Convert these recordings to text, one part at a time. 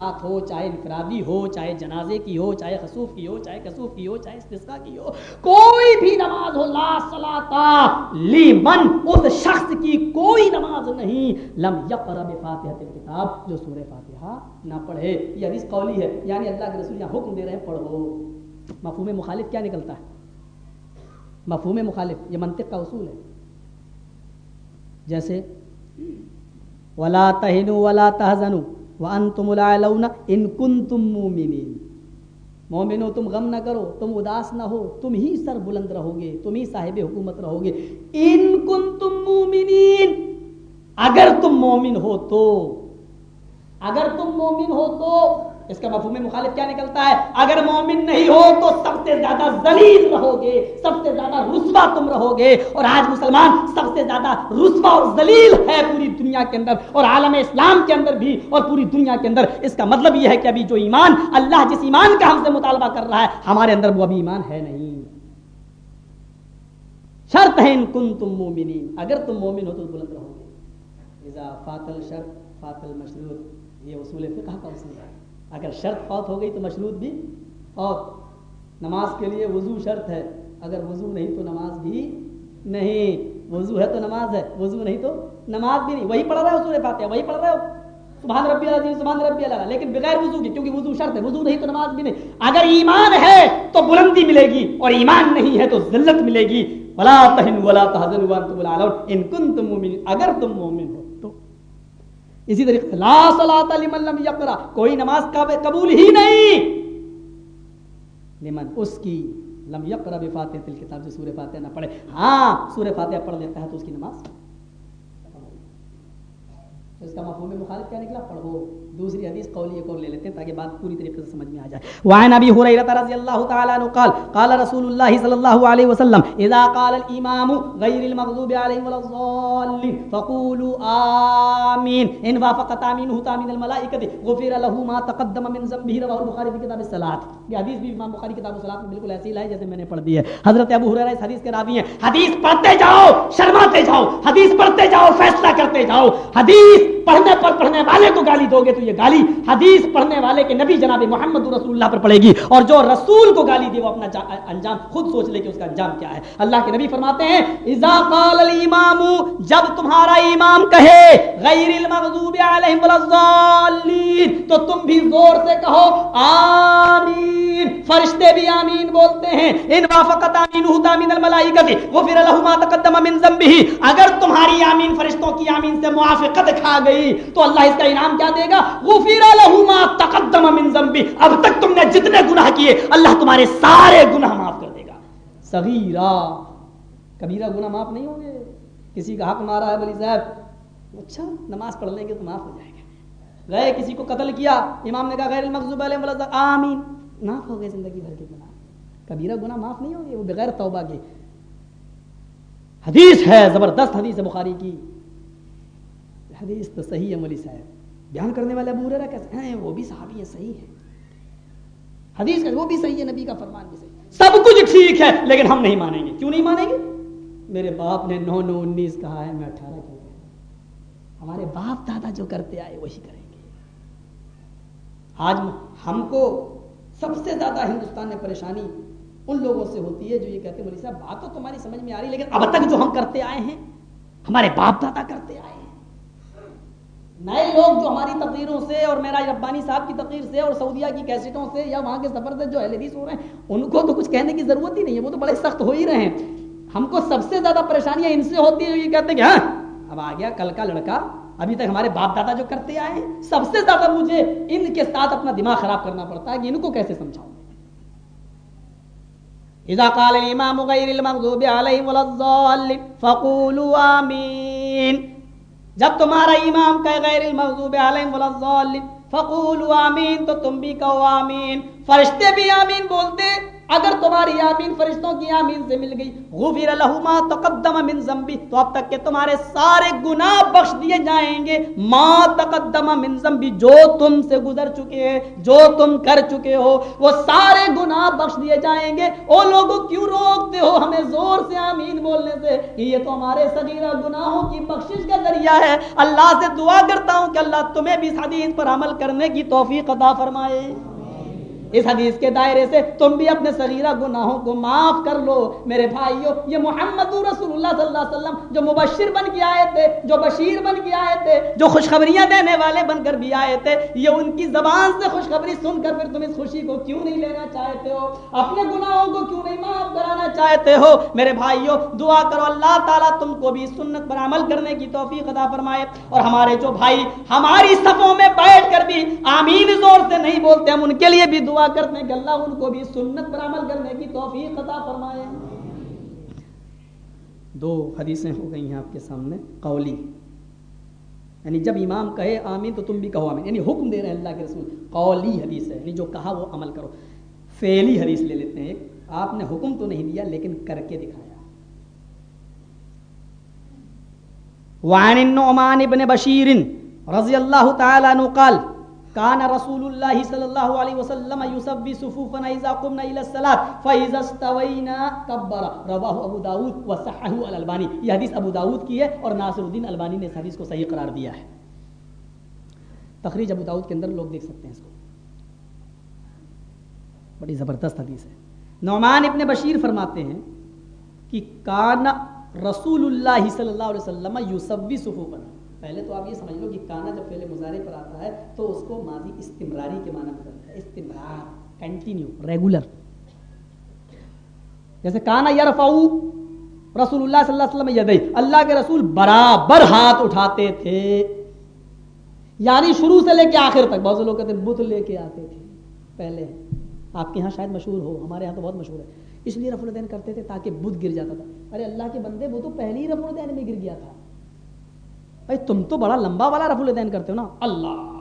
بات ہو، چاہے انفرادی ہو، چاہے جنازے کی ہو، چاہے خصوف کی ہو، چاہے کسوف کی ہو، چاہے استسقا کی ہو، کوئی بھی نماز ہو، لا صلاتا لیمن، اس شخص کی کوئی نماز نہیں۔ لم یقرا بفاتحۃ الکتاب، جو سورہ فاتحہ نہ پڑھے۔ یہ حدیث قولی ہے یعنی اللہ کے رسول یہاں حکم دے رہے ہیں، پڑھو۔ مفہوم مخالف کیا نکلتا ہے؟ مفہوم مخالف، یہ منطق کا اصول ہے۔ جیسے، ولا تہنوا ولا تحزنوا وانتم الاعلون ان کنتم مؤمنین مومنو، تم غم نہ کرو، تم اداس نہ ہو، تم ہی سر بلند رہو گے تم ہی صاحب حکومت رہو گے ان کنتم مؤمنین اگر تم مومن ہو تو، اگر تم مومن ہو تو اس کا مفہوم مخالف کیا نکلتا ہے؟ اگر مومن نہیں ہو تو سب سے زیادہ ذلیل رہو گے سب سے زیادہ رسوا تم رہو گے اور آج مسلمان سب سے زیادہ رسوا اور ذلیل ہے پوری دنیا کے اندر اور عالم اسلام کے اندر بھی اور پوری دنیا کے اندر۔ اس کا مطلب یہ ہے کہ ابھی جو ایمان، اللہ جس ایمان کا ہم سے مطالبہ کر رہا ہے، ہمارے اندر وہ ابھی ایمان ہے نہیں۔ شرط ہے ان کن تم مومنین۔ اگر تم مومن ہو تو بلند رہو گے فاتل شرط، فاتل مشروط، یہ اصول فقہ کا اصول ہے۔ اگر شرط فوت ہو گئی تو مشروط بھی فوت۔ نماز کے لیے وضو شرط ہے۔ اگر وضو نہیں تو نماز بھی نہیں۔ وضو ہے تو نماز ہے، وضو نہیں تو نماز بھی نہیں۔ وہی پڑھ رہا ہے اصول فاتحہ، وہی پڑھ رہا ہے سبحان ربی العظیم، سبحان ربی اللہ۔ لیکن بغیر وضو کی کیونکہ وضو شرط ہے، وضو نہیں تو نماز بھی نہیں۔ اگر ایمان ہے تو بلندی ملے گی، اور ایمان نہیں ہے تو ذلت ملے گی۔ ولا تہن ولا تحزن وانتم الاعلون ان کنتم مؤمنین اگر تم مومن ہو۔ اسی طریقے لا صلاۃ لمن لم یقرا کوئی نماز قبول ہی نہیں۔ لمن اس کی لم یقرا بفاتحۃ الکتاب جو سورہ فاتحہ نہ پڑھے۔ ہاں سورہ فاتحہ پڑھ لیتا ہے تو اس کی نماز۔ اس کا مفہوم مخالف کیا نکلا؟ پڑھو۔ دوسری حدیث قولی ایک اور لے لیتے ہیں تاکہ بات پوری طریقے سے سمجھ میں آ جائے۔ وعن ابي هريره رضي الله تعالى عنه قال قال رسول الله صلى الله عليه وسلم، اذا قال الامام غير المغضوب عليهم ولا الضالين فقولوا امين ان وافقت امينه تامين الملائكه غفر له ما تقدم من ذنبه، رواه البخاري في كتاب الصلاه یہ حدیث بھی امام بخاری کتاب الصلاه میں بالکل ایسی ہے جیسے میں نے پڑھ دی ہے۔ حضرت ابو ہریرہ اس حدیث کے راوی ہیں، حدیث پڑھتے جاؤ، شرماتے جاؤ، حدیث پڑھتے جاؤ، فیصلہ کرتے جاؤ، حدیث پڑھنے پر پڑھنے والے کو گالی دو گے تو یہ گالی حدیث پڑھنے والے کے نبی جناب محمد رسول اللہ پر پڑے گی اور جو رسول کو گالی دے وہ اپنا انجام خود سوچ لے کہ اس کا انجام کیا ہے۔ اللہ کے نبی فرماتے ہیں، اذا قال الامام، جب تمہارا امام کہے، غیر المغضوب علیہم ولا الضالین، تو تم بھی زور سے کہو، آمین۔ فرشتے بھی آمین بولتے ہیں۔ ان وافقت آمین من الملائکہ غفر له ما تقدم من ذنبه اگر تمہاری آمین فرشتوں کی آمین سے موافقت کھا گئی، تو اللہ اس کا انعام کیا دے گا؟ غفر له ما تقدم من ذنبه اب تک تم نے جتنے گناہ کیے، اللہ تمہارے سارے گناہ معاف کر دے گا. صغیرہ. کبیرہ گناہ معاف نہیں ہوں گے. کسی کا حق مارا ہے بلی صاحب اچھا نماز پڑھ لیں گے تو معاف ہو جائے گا. گئے کسی کو قتل کیا، امام نے کہا غیر المغضوب علیہم ولا آمین. معاف ہو گئے زندگی بھر کے گناہ. کبیرہ گناہ معاف نہیں ہوں گے، وہ بغیر توبہ کے. حدیث ہے، زبردست حدیث ہے بخاری کی. حدیث تو صحیح ہے مولوی صاحب. بیان کرنے والے ابو ہریرہ کیسے ہیں وہ بھی صحابی ہے صحیح ہے حدیث کا، وہ بھی صحیح ہے، نبی کا فرمان بھی صحیح سب کچھ ٹھیک ہے، لیکن ہم نہیں مانیں گے۔ کیوں نہیں مانیں گے؟ میرے باپ نے نو نو انیس کہا ہے، میں اٹھارہ کیوں ہمارے باپ دادا جو کرتے آئے، وہی کریں گے۔ آج ہم کو سب سے زیادہ ہندوستان میں پریشانی ان لوگوں سے ہوتی ہے جو یہ کہتے ہیں مولی صاحب، بات تو تمہاری سمجھ میں آ رہی لیکن اب تک جو ہم کرتے آئے ہیں، ہمارے باپ دادا کرتے آئے ہیں۔ نئے لوگ جو ہماری تقریروں سے اور میرا ربانی صاحب کی تقریر سے اور سعودیہ کی کیسٹوں سے یا وہاں کے سفر سے جو اہل حدیث ہو رہے ہیں، ان کو تو کچھ کہنے کی ضرورت ہی نہیں ہے، وہ تو بڑے سخت ہو ہی رہے ہیں۔ ہم کو سب سے زیادہ پریشانیاں ان سے ہوتی ہیں، یہ کہتے ہیں کہ ہاں اب آ گیا کل کا لڑکا، ابھی تک ہمارے باپ دادا جو کرتے آئے ہیں سب سے زیادہ مجھے ان کے ساتھ اپنا دماغ خراب کرنا پڑتا ہے کہ ان کو کیسے سمجھاؤں اذا قال الامام غير المغضوب عليهم ولا الضالين فقولوا امين جب تمہارا امام کا غیر المغضوب علیہم ولا الضالین، فقولوا آمین، تو تم بھی کہو آمین۔ فرشتے بھی آمین بولتے اگر تمہاری آمین فرشتوں کی آمین سے مل گئی، غفر له ما تقدم من ذنبی، تو اب تک کہ تمہارے سارے گناہ بخش دیے جائیں گے۔ ما تقدم من ذنبی، جو تم سے گزر چکے ہیں، جو تم کر چکے ہو، وہ سارے گناہ بخش دیے جائیں گے۔ او لوگوں، کیوں روکتے ہو ہمیں زور سے آمین بولنے سے؟ کہ یہ تو ہمارے صغیرہ گناہوں کی بخشش کا ذریعہ ہے۔ اللہ سے دعا کرتا ہوں کہ اللہ تمہیں بھی اس حدیث پر عمل کرنے کی توفیق عطا فرمائے۔ اس حدیث کے دائرے سے تم بھی اپنے صغیرہ گناہوں کو معاف کر لو۔ میرے بھائیو، یہ محمد رسول اللہ صلی اللہ علیہ وسلم جو مبشر بن کے آئے تھے، جو بشیر بن کے آئے تھے، جو خوشخبریاں دینے والے بن کر بھی آئے تھے، یہ ان کی زبان سے خوشخبری سن کر پھر تم اس خوشی کو کیوں نہیں لینا چاہتے ہو؟ اپنے گناہوں کو کیوں نہیں معاف کرانا چاہتے ہو؟ میرے بھائیو، دعا کرو، اللہ تعالیٰ تم کو بھی سنت پر عمل کرنے کی توفیق عطا فرمائے۔ اور ہمارے جو بھائی، ہماری صفوں میں بیٹھ کر بھی آمین زور سے نہیں بولتے، ہم ان کے لیے بھی دعا کرتے ہیں کہ اللہ ان کو بھی سنت پر عمل کرنے کی توفیق عطا فرمائے۔ دو حدیثیں ہو گئی ہیں آپ کے سامنے، قولی۔ یعنی جب امام کہے آمین تو تم بھی کہو آمین۔ یعنی حکم دے رہے ہیں اللہ کے رسول۔ قولی حدیث ہے یعنی جو کہا وہ عمل کرو۔ فعلی حدیث لے لیتے ہیں۔ آپ نے حکم تو نہیں دیا لیکن کر کے دکھایا۔ وعن النعمان ابن بشیر رضی اللہ تعالی عنہ قال كان رسول الله صلى الله عليه وسلم يسبي صفوفنا اذا قمنا الى الصلاه فاذا استوينا كبر. رواه ابو داود وصححه الالباني یہ حدیث ابو داود کی ہے اور ناصر الدین البانی نے اس حدیث کو صحیح قرار دیا ہے۔ تخریج ابو داود کے اندر لوگ دیکھ سکتے ہیں اس کو۔ بڑی زبردست حدیث ہے۔ نعمان ابن بشیر فرماتے ہیں کہ کان رسول اللہ صلی اللہ علیہ وسلم یوسفی صفوفنا۔ پہلے تو آپ یہ سمجھ لو کہ کانا جب پہلے مظاہرے پر آتا ہے تو اس کو ماضی استمراری کے معنی میں کرتا ہے استمرار کنٹینیو ریگولر جیسے کانا یرفعو رسول اللہ صلی اللہ علیہ وسلم یدئی اللہ کے رسول برابر ہاتھ اٹھاتے تھے۔ یعنی شروع سے لے کے آخر تک، بہت سے لوگ کہتے ہیں بت لے کے آتے تھے۔ پہلے آپ کے یہاں شاید مشہور ہو، ہمارے یہاں تو بہت مشہور ہے۔ اس لیے رف الدین کرتے تھے تاکہ بت گر جاتا تھا۔ ارے اللہ کے بندے، وہ تو پہلے ہی رف الدین میں گر گیا تھا۔ بھائی تم تو بڑا لمبا والا رف الدین کرتے ہو نا۔ اللہ۔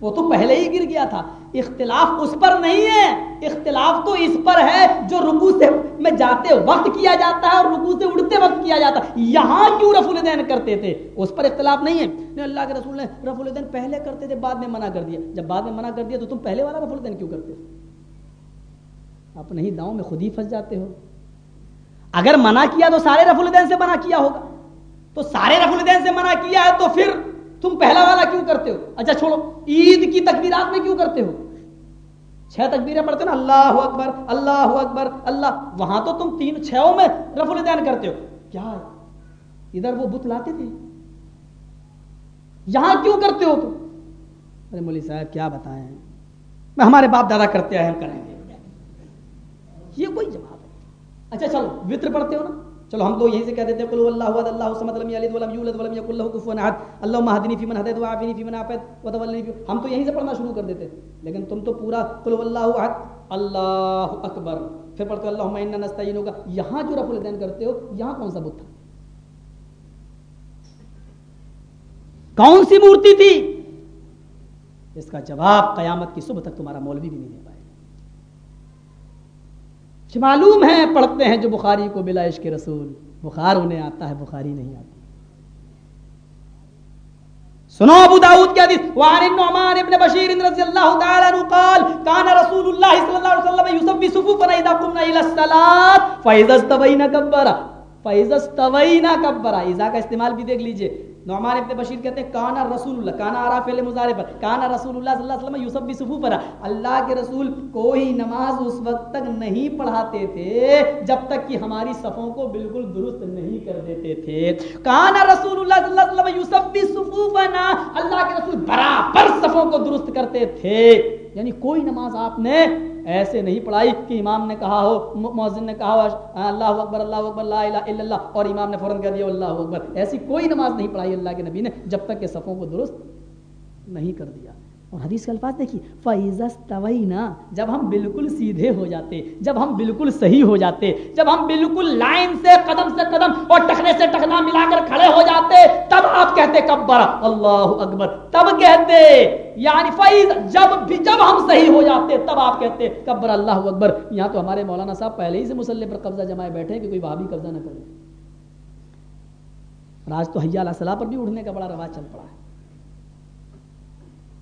وہ تو پہلے ہی گر گیا تھا۔ اختلاف اس پر نہیں ہے۔ اختلاف تو اس پر ہے جو رکو سے میں جاتے وقت کیا جاتا ہے اور رکو سے اڑتے وقت کیا جاتا ہے۔ یہاں کیوں رف الدین کرتے تھے؟ اس پر اختلاف نہیں ہے۔ نہیں، اللہ کے رسول نے رف الدین پہلے کرتے تھے، بعد میں منع کر دیا۔ جب بعد میں منع کر دیا تو تم پہلے والا رف الدین کیوں کرتے اپنے ہی داؤں میں خود ہی پھنس جاتے ہو۔ اگر منع کیا تو سارے رف الدین سے منع کیا ہوگا۔ تو سارے رف الدین سے منع کیا ہے تو پھر تم پہلا والا کیوں کرتے ہو؟ اچھا چھوڑو، عید کی تکبیرات میں کیوں کرتے ہو؟ چھ تکبیریں پڑھتے نا، اللہ اکبر اللہ اکبر، اللہ، وہاں تو تم تین چھوں میں رف الدین کرتے ہو۔ کیا ادھر وہ بت لاتے تھے۔ یہاں کیوں کرتے ہو تم؟ ارے مولی صاحب، کیا بتائیں؟ میں ہمارے باپ دادا کرتے ہیں، ہم کریں گے۔ یہ کوئی جواب ہے اچھا چلو، وطر پڑھتے ہو نا۔ چلو ہم تو یہیں سے کہہ دیتے ہیں، قل اللہ احد اللہ، صمد لم یلد ولم یولد ولم یکن له کفوا احد. اللهم اهدنی فی من هدیت وعافنی فی من عافیت وتولنی فی ہم تو یہیں سے پڑھنا شروع کر دیتے لیکن تم تو پورا قل اللہ احد، اللہ اکبر۔ پھر پڑھتے ہو اللهم انا نستعینک۔ یہاں جو رفع الدین کرتے ہو، یہاں کون سا بت تھا؟ کون سی مورتی تھی؟ اس کا جواب قیامت کی صبح تک تمہارا مولوی بھی نہیں دے پائے۔ معلوم ہے، پڑھتے ہیں جو بخاری کو بلا عشق رسول۔ بخار انہیں آتا ہے، بخاری نہیں آتی سنو ابو داؤد کی حدیث۔ وعن النعمان ابن بشیر رضی اللہ تعالی عنہ قال كان رسول اللہ صلی اللہ علیہ وسلم يصلي صفوفنا اذا قمنا الى الصلاه فاذا استوينا كبر فاذا استوينا كبر اذا کا استعمال بھی دیکھ لیجیے۔ نعمان ابن بشیر کہتے ہیں، کانا رسول اللہ کانا آرا فعل مضارع پر کانا رسول اللہ صلی اللہ علیہ وسلم یوسف بھی صفوف پر اللہ کے رسول کوئی نماز اس وقت تک نہیں پڑھاتے تھے، جب تک کہ ہماری صفوں کو بالکل درست نہیں کر دیتے تھے۔ کانا رسول اللہ صلی اللہ علیہ وسلم یوسف بھی صفوف اللہ کے رسول برابر صفوں کو درست کرتے تھے۔ یعنی کوئی نماز آپ نے ایسے نہیں پڑھائی کہ امام نے کہا ہو مؤذن نے کہا ہو اللہ اکبر اللہ اکبر، لا الہ الا اللہ، اور امام نے فوراً کہہ دیا، اللہ اکبر۔ ایسی کوئی نماز نہیں پڑھائی اللہ کے نبی نے جب تک کہ صفوں کو درست نہیں کر دیا۔ اور حدیث کے الفاظ دیکھیے فیض طوینا جب ہم بالکل سیدھے ہو جاتے، جب ہم بالکل صحیح ہو جاتے، جب ہم بالکل لائن سے، قدم سے قدم اور ٹکنے سے ٹکنا ملا کر کھڑے ہو جاتے، تب آپ کہتے کبر، اللہ اکبر، تب کہتے یعنی فیض جب بھی، جب ہم صحیح ہو جاتے، تب آپ کہتے کبر، اللہ اکبر۔ یہاں تو ہمارے مولانا صاحب پہلے ہی سے مسلح پر قبضہ جمائے بیٹھے کہ کوئی بھابھی قبضہ نہ کرے۔ آج تو حیا اللہ صلاح پر بھی اڑنے کا بڑا رواج چل پڑا ہے۔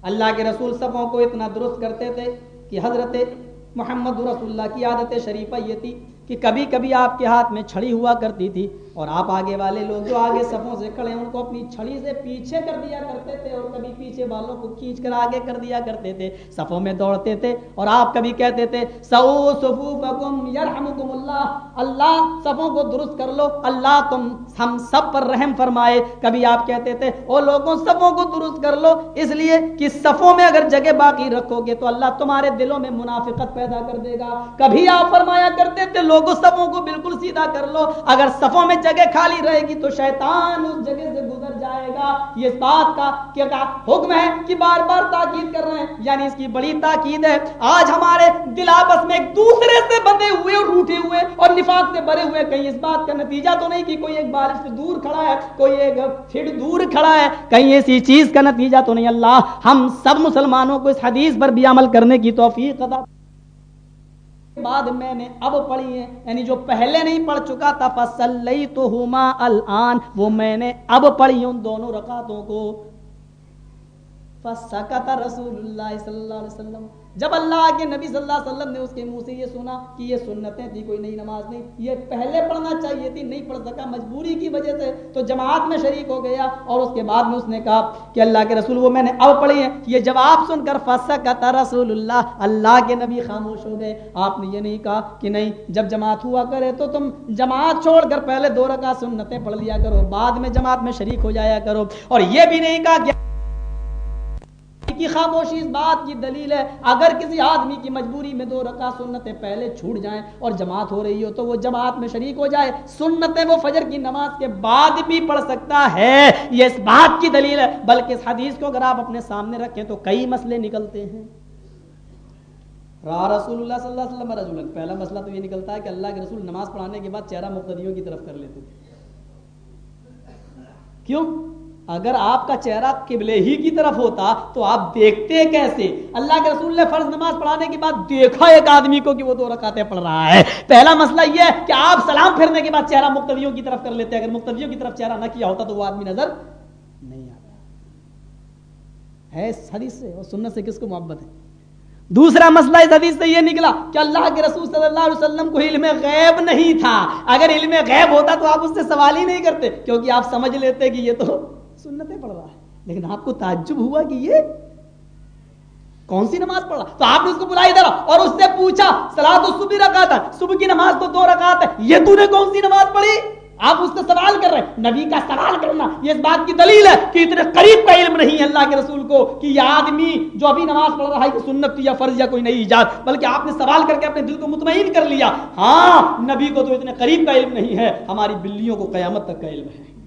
اللہ کے رسول سبوں کو اتنا درست کرتے تھے کہ حضرت محمد رسول اللہ کی عادت شریفہ یہ تھی کہ کبھی کبھی آپ کے ہاتھ میں چھڑی ہوا کرتی تھی اور آپ آگے والے لوگ جو آگے صفوں سے کھڑے ہیں، ان کو اپنی چھڑی سے پیچھے کر دیا کرتے تھے اور کبھی پیچھے والوں کو کھینچ کر آگے کر دیا کرتے تھے صفوں میں دوڑتے تھے اور آپ کبھی کہتے تھے سو صفوفکم یرحمکم اللہ اللہ صفوں کو درست کر لو، اللہ تم ہم سب پر رحم فرمائے۔ کبھی آپ کہتے تھے، او لوگوں صفوں کو درست کر لو، اس لیے کہ صفوں میں اگر جگہ باقی رکھو گے تو اللہ تمہارے دلوں میں منافقت پیدا کر دے گا۔ کبھی آپ فرمایا کرتے تھے لوگ لوگوں صفوں کو بالکل سیدھا کر لو۔ اگر صفوں میں جگہ خالی رہے گی تو شیطان اس جگہ سے گزر جائے گا۔ یہ بات کا کیا حکم ہے کہ بار بار تاکید کر رہے ہیں۔ یعنی اس کی بڑی تاکید ہے۔ آج ہمارے دل آپس میں ایک دوسرے سے بندے ہوئے اور روٹے ہوئے اور نفاق سے بھرے ہوئے کہیں اس بات کا نتیجہ تو نہیں کہ کوئی ایک بارش سے دور کھڑا ہے، کوئی ایک پھر دور کھڑا ہے۔ کہیں ایسی چیز کا نتیجہ تو نہیں۔ اللہ ہم سب مسلمانوں کو اس حدیث پر بھی عمل کرنے کی توفیق عطا بعد میں نے اب پڑھی ہے یعنی جو پہلے نہیں پڑھ چکا تھا فصلی تو ہما الان وہ میں نے اب پڑھی ان دونوں رکعتوں کو۔ فسکت رسول اللہ صلی اللہ علیہ وسلم جب اللہ کے نبی صلی اللہ علیہ وسلم نے اس کے منہ سے یہ سنا کہ یہ سنتیں تھی کوئی نئی نماز نہیں، یہ پہلے پڑھنا چاہیے تھی، نہیں پڑھ سکا، مجبوری کی وجہ سے تو جماعت میں شریک ہو گیا اور اس کے بعد میں اس نے کہا کہ اللہ کے رسول، وہ میں نے اب پڑھی ہے یہ جواب سن کر فسکت رسول اللہ اللہ کے نبی خاموش ہو گئے۔ آپ نے یہ نہیں کہا کہ نہیں، جب جماعت ہوا کرے تو تم جماعت چھوڑ کر پہلے دو رکعت سنتیں پڑھ لیا کرو، بعد میں جماعت میں شریک ہو جایا کرو۔ اور یہ بھی نہیں کہا کہ کی خاموشی اس بات کی دلیل ہے، اگر کسی آدمی کی مجبوری میں دو رکعت سنتیں پہلے چھوٹ جائیں اور جماعت ہو رہی ہو تو وہ جماعت میں شریک ہو جائے۔ سنتیں وہ فجر کی نماز کے بعد بھی پڑھ سکتا ہے، یہ اس بات کی دلیل ہے۔ بلکہ اس حدیث کو اگر آپ اپنے سامنے رکھیں تو کئی مسئلے نکلتے ہیں۔ رسول اللہ صلی اللہ علیہ وسلم رسول پہلا مسئلہ تو یہ نکلتا ہے کہ اللہ کے رسول نماز پڑھانے کے بعد چہرہ مقتدیوں کی طرف کر لیتے۔ کیوں؟ اگر آپ کا چہرہ قبلے ہی کی طرف ہوتا تو آپ دیکھتے کیسے؟ اللہ کے رسول نے فرض نماز پڑھانے کے بعد دیکھا ایک آدمی کو کہ وہ دو رکعتیں پڑھ رہا ہے۔ پہلا مسئلہ یہ ہے کہ آپ سلام پھرنے کے بعد چہرہ مقتدیوں کی طرف کر لیتے اگر مقتدیوں کی طرف چہرہ نہ کیا ہوتا تو وہ آدمی نظر نہیں آتا۔ ہے حدیث سے اور سنت سے کس کو محبت ہے؟ دوسرا مسئلہ اس حدیث سے یہ نکلا کہ اللہ کے رسول صلی اللہ علیہ وسلم کو علم غیب نہیں تھا۔ اگر علم غیب ہوتا تو آپ اس سے سوال ہی نہیں کرتے، کیونکہ آپ سمجھ لیتے کہ یہ تو سنتیں پڑھ رہا ہے۔ لیکن آپ کو تعجب ہوا کہ یہ کون سی نماز پڑھ رہا تو آپ نے اس کو بلائی ادھر اور اس سے پوچھا سلا تو صبح رکھا صبح کی نماز تو دو رکعت ہے۔ یہ تو نے کون سی نماز پڑھی؟ آپ اس سے سوال کر رہے ہیں۔ نبی کا سوال کرنا یہ اس بات کی دلیل ہے کہ اتنے قریب کا علم نہیں ہے اللہ کے رسول کو کہ یہ آدمی جو ابھی نماز پڑھ رہا ہے کہ سنت یا فرض یا کوئی نئی ایجاد، بلکہ آپ نے سوال کر کے اپنے دل کو مطمئن کر لیا۔ ہاں نبی کو تو اتنے قریب کا علم نہیں ہے، ہماری بلیوں کو قیامت تک کا علم ہے۔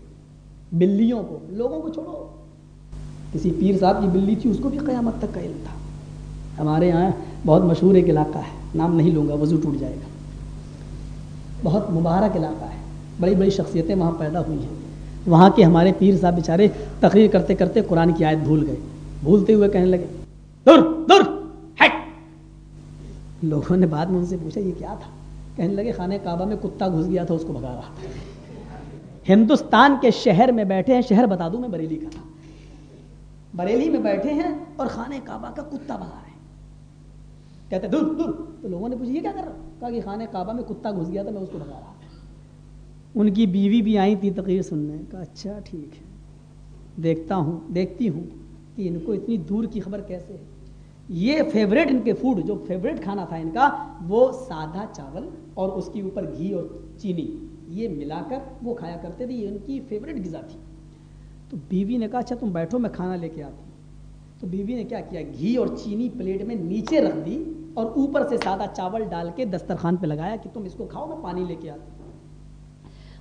بلیوں کو، لوگوں کو چھوڑو۔ کسی پیر صاحب کی بلی تھی، اس کو بھی قیامت تک کا علم تھا۔ ہمارے یہاں بہت مشہور ایک علاقہ ہے، نام نہیں لوں گا، وضو ٹوٹ جائے گا۔ بہت مبارک علاقہ ہے، بڑی بڑی شخصیتیں وہاں پیدا ہوئی ہیں۔ وہاں کے ہمارے پیر صاحب بیچارے تقریر کرتے کرتے قرآن کی آیت بھول گئے۔ بھولتے ہوئے کہنے لگے، دور دور لوگوں نے بعد میں ان سے پوچھا، یہ کیا تھا؟ کہنے لگے خانے کعبہ میں کتا گھس گیا تھا، اس کو بھگا رہا تھا۔ ہندوستان کے شہر میں بیٹھے ہیں، شہر بتا دوں میں بریلی کا تھا۔ بریلی میں بیٹھے ہیں اور خانے کعبہ کا کتا بھگا رہے ہیں۔ کہتے دور دور۔ تو لوگوں نے پوچھا، یہ کیا کر رہا؟ کہا کہ خانے کعبہ میں کتا گھس گیا تھا، میں اس کو بھگا رہا ان کی بیوی بھی آئی تھی تقریر سننے۔ کا اچھا ٹھیک ہے۔ دیکھتا ہوں، دیکھتی ہوں کہ ان کو اتنی دور کی خبر کیسے ہے۔ یہ فیوریٹ ان کے فوڈ جو فیوریٹ کھانا تھا ان کا، وہ سادہ چاول اور اس کے اوپر گھی اور چینی۔ یہ ملا کر وہ کھایا کرتے تھے، یہ ان کی فیوریٹ غذا تھی۔ تو بیوی نے کہا اچھا تم بیٹھو، میں کھانا لے کے آتی تو بیوی نے کیا کیا؟ گھی اور چینی پلیٹ میں نیچے رکھ دی اور اوپر سے سادہ چاول ڈال کے دسترخوان پہ لگایا کہ تم اس کو کھاؤ، میں پانی لے کے آتی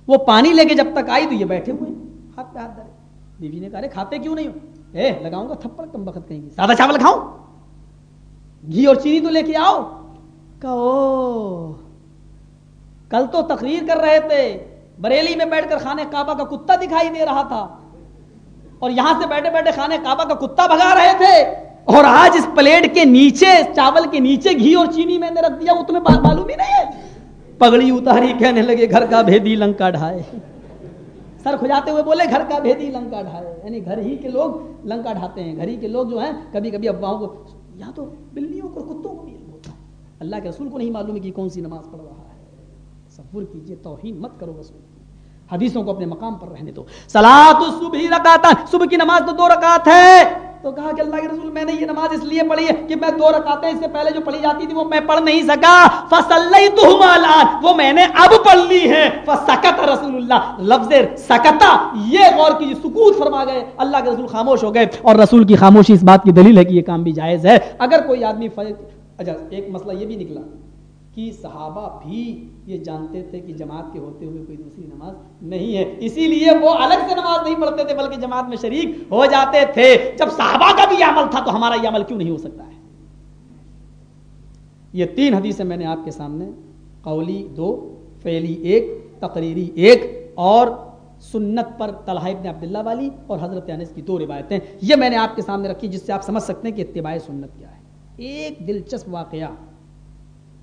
وہ پانی لے کے جب تک آئی تو یہ بیٹھے ہوئے، ہاتھ پہ ہاتھ ڈالے بیوی نے کہا کھاتے کیوں نہیں ہو؟ اے، لگاؤں گا تھپڑ کم وقت کہیں گی سادہ چاول کھاؤں گھی اور چینی تو لے کے آؤ۔ کہو کل تو تقریر کر رہے تھے، بریلی میں بیٹھ کر خانے کعبہ کا کتا دکھائی دے رہا تھا۔ اور یہاں سے بیٹھے بیٹھے خانے کعبہ کا کتا بھگا رہے تھے۔ اور آج اس پلیٹ کے نیچے چاول کے نیچے گھی اور چینی میں نے رکھ دیا، وہ تمہیں معلوم ہی نہیں ہے۔ پگڑی اتاری، کہنے لگے، گھر کا بھیدی لنکا ڈھائے۔ سر کھجاتے ہوئے بولے، گھر کا بھیدی لنکا ڈھائے۔ یعنی گھر ہی کے لوگ لنکا ڈھاتے ہیں۔ گھر ہی کے لوگ جو ہیں کبھی کبھی افواہوں کو، یا تو بلیوں کو کتوں کو بھی۔ ہوتا ہے اللہ کے رسول کو نہیں معلوم ہے کہ کون سی نماز پڑھ رہا ہے۔ صبر کیجیے، توہین مت کرو رسول کی حدیثوں کو اپنے مقام پر رہنے دو۔ سلاد صبح رکاتا صبح کی نماز تو دو رکعت ہے۔ تو کہا کہ اللہ کے رسول، میں نے یہ نماز اس لیے پڑھی ہے کہ میں دو رکعتیں اس سے پہلے جو پڑھی جاتی تھی وہ میں پڑھ نہیں سکا۔ فصلیتہما الان وہ میں نے اب پڑھ لی ہے فسکت رسول اللہ لفظ سکتا یہ غور کی سکوت فرما گئے۔ اللہ کے رسول خاموش ہو گئے۔ اور رسول کی خاموشی اس بات کی دلیل ہے کہ یہ کام بھی جائز ہے۔ اگر کوئی آدمی اچھا ایک مسئلہ یہ بھی نکلا۔ کہ صحابہ بھی یہ جانتے تھے کہ جماعت کے ہوتے ہوئے کوئی دوسری نماز نہیں ہے۔ اسی لیے وہ الگ سے نماز نہیں پڑھتے تھے، بلکہ جماعت میں شریک ہو جاتے تھے۔ جب صحابہ کا بھی یہ عمل تھا تو ہمارا یہ عمل کیوں نہیں ہو سکتا ہے؟ یہ تین حدیثیں میں نے آپ کے سامنے، قولی دو، فعلی ایک، تقریری ایک، اور سنت پر طلحہ ابن عبداللہ والی اور حضرت انس کی دو روایتیں۔ یہ میں نے آپ کے سامنے رکھی جس سے آپ سمجھ سکتے ہیں کہ اتباع سنت کیا ہے۔ ایک دلچسپ واقعہ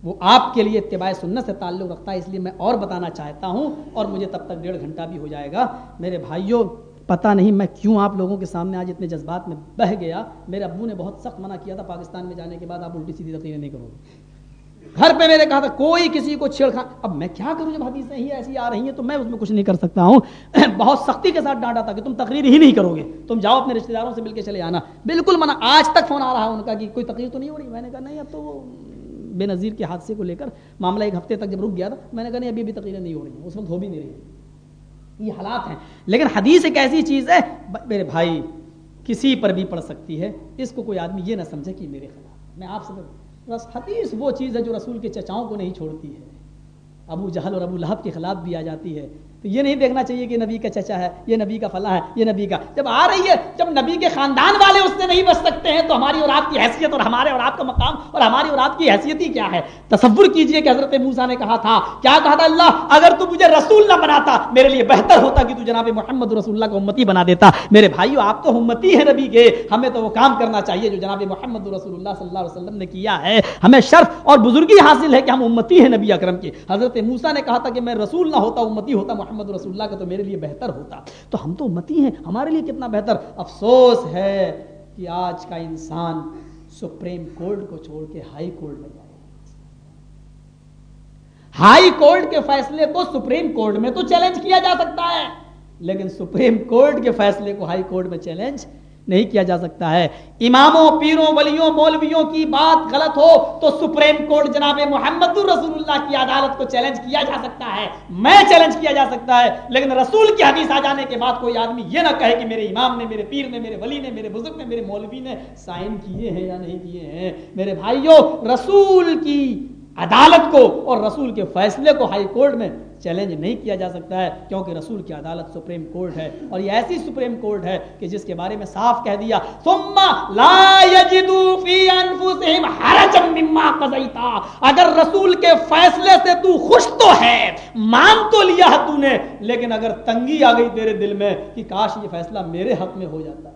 وہ آپ کے لیے اتباع سنت سے تعلق رکھتا ہے، اس لیے میں اور بتانا چاہتا ہوں، اور مجھے تب تک ڈیڑھ گھنٹہ بھی ہو جائے گا۔ میرے بھائیوں، پتہ نہیں میں کیوں آپ لوگوں کے سامنے آج اتنے جذبات میں بہ گیا۔ میرے ابو نے بہت سخت منع کیا تھا پاکستان میں جانے کے بعد، آپ الٹی سیدھی تقریریں نہیں کرو گے۔ گھر پہ میرے کہا تھا، کوئی کسی کو چھیڑ کھا۔ اب میں کیا کروں جب حدیثیں ہی ایسی آ رہی ہیں، تو میں اس میں کچھ نہیں کر سکتا ہوں۔ بہت سختی کے ساتھ ڈانٹا تھا کہ تم تقریر ہی نہیں کرو گے۔ تم جاؤ اپنے رشتے داروں سے مل کے چلے آنا۔ بالکل منع، آج تک فون آ رہا ہے ان کا کہ کوئی تقریر تو نہیں ہو رہی؟ میں نے کہا، نہیں، اب تو وہ بے نظیر کے حادثے کو لے کر معاملہ ایک ہفتے تک جب رک گیا تھا، میں نے کہا نہیں، ابھی ابھی تقریریں نہیں ہو رہی ہیں اس وقت ہو بھی نہیں رہی یہ حالات ہیں۔ لیکن حدیث ایک ایسی چیز ہے، میرے بھائی، کسی پر بھی پڑھ سکتی ہے۔ اس کو کوئی آدمی یہ نہ سمجھے کہ میرے خلاف میں آپ سے حدیث وہ چیز ہے جو رسول کے چچاؤں کو نہیں چھوڑتی ہے۔ ابو جہل اور ابو لہب کے خلاف بھی آ جاتی ہے۔ تو یہ نہیں دیکھنا چاہیے کہ نبی کا چچا ہے، یہ نبی کا فلاں ہے، یہ نبی کا۔ جب آ رہی ہے، جب نبی کے خاندان والے اس سے نہیں بچ سکتے ہیں، تو ہماری اور آپ کی حیثیت اور ہمارے اور آپ کا مقام اور ہماری اور آپ کی حیثیت ہی کیا ہے؟ تصور کیجیے کہ حضرت موسا نے کہا تھا، کیا کہا تھا اللہ؟ اگر تو مجھے رسول نہ بناتا، میرے لیے بہتر ہوتا کہ تو جناب محمد رسول اللہ کو امتی بنا دیتا۔ میرے بھائیو، آپ تو امتی ہیں نبی کے، ہمیں تو وہ کام کرنا چاہیے جو جناب محمد رسول اللہ صلی اللہ علیہ وسلم نے کیا ہے۔ ہمیں شرف اور بزرگی حاصل ہے کہ ہم امتی ہیں نبی اکرم کے۔ حضرت موسا نے کہا تھا کہ میں رسول نہ ہوتا، امتی ہوتا محمد رسول اللہ کا تو میرے لیے بہتر ہوتا۔ تو ہم تو امتی ہیں، ہمارے لیے کتنا بہتر۔ افسوس ہے کہ آج کا انسان سپریم کورٹ کو چھوڑ کے ہائی کورٹ میں جائے۔ ہائی کورٹ کے فیصلے کو سپریم کورٹ میں تو چیلنج کیا جا سکتا ہے، لیکن سپریم کورٹ کے فیصلے کو ہائی کورٹ میں چیلنج نہیں کیا جا سکتا ہے۔ اماموں، پیروں، ولیوں، مولویوں کی بات غلط ہو تو سپریم کورٹ جناب محمد رسول اللہ کی عدالت کو چیلنج کیا جا سکتا ہے۔ میں چیلنج کیا جا سکتا ہے، لیکن رسول کی حدیث آ جانے کے بعد کوئی آدمی یہ نہ کہے کہ میرے امام نے، میرے پیر نے، میرے ولی نے، میرے بزرگ نے، میرے مولوی نے سائن کیے ہیں یا نہیں کیے ہیں۔ میرے بھائیوں، رسول کی عدالت کو اور رسول کے فیصلے کو ہائی کورٹ میں چیلنج نہیں کیا جا سکتا ہے کیونکہ رسول کی عدالت سپریم کورٹ ہے اور یہ ایسی سپریم کورٹ ہے کہ جس کے بارے میں صاف کہہ دیا، ثم لا یجدو فی انفسہم حرجا مما قضیتا۔ اگر رسول کے فیصلے سے تو خوش تو ہے، مان تو لیا ہے تو نے، لیکن اگر تنگی آ گئی تیرے دل میں کہ کاش یہ فیصلہ میرے حق میں ہو جاتا۔